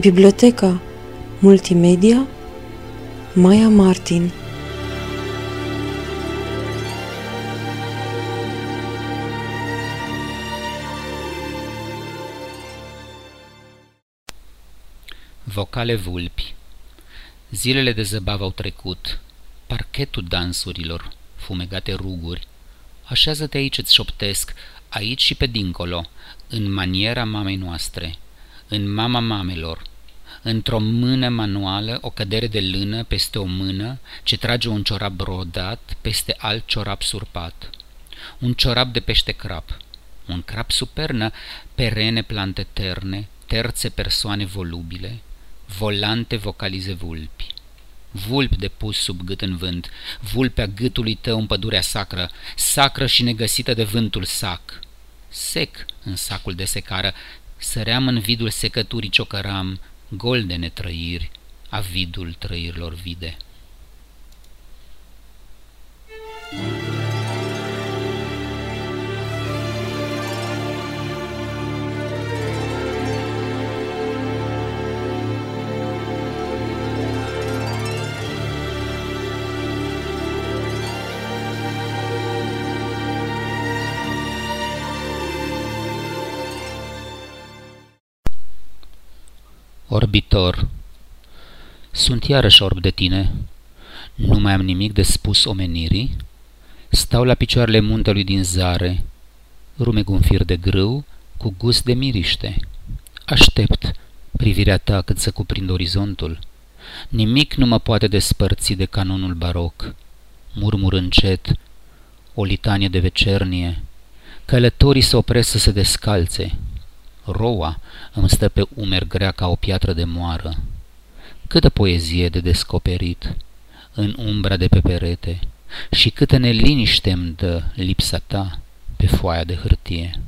Biblioteca Multimedia Maya Martin. Vocale vulpi. Zilele de zăbavă au trecut, parchetul dansurilor, fumegate ruguri. Așează-te aici, îți șoptesc, aici și pe dincolo, în maniera mamei noastre, în mama mamelor, într-o mână manuală, o cădere de lână peste o mână ce trage un ciorap brodat peste alt ciorap surpat. Un ciorap de pește crap, un crap supernă, perene plante terne, terțe persoane volubile, volante vocalize vulpi. Vulpi de pus sub gât în vânt, vulpea gâtului tău în pădurea sacră, sacră și negăsită de vântul sac. Sec în sacul de secară, săream în vidul secăturii ciocăram, gol de netrăiri, avidul trăirilor vide. Orbitor Sunt iarăși orb de tine. Nu mai am nimic de spus omenirii. Stau la picioarele muntelui din zare, rumeg un fir de grâu cu gust de miriște. Aștept privirea ta cât să cuprind orizontul. Nimic nu mă poate despărți de canonul baroc. Murmur încet, o litanie de vecernie. Călătorii se opresc să se descalțe. Roa îmi stă pe umer grea ca o piatră de moară. Câtă poezie de descoperit în umbra de pe perete și câtă neliniște îmi dă lipsa ta pe foaia de hârtie.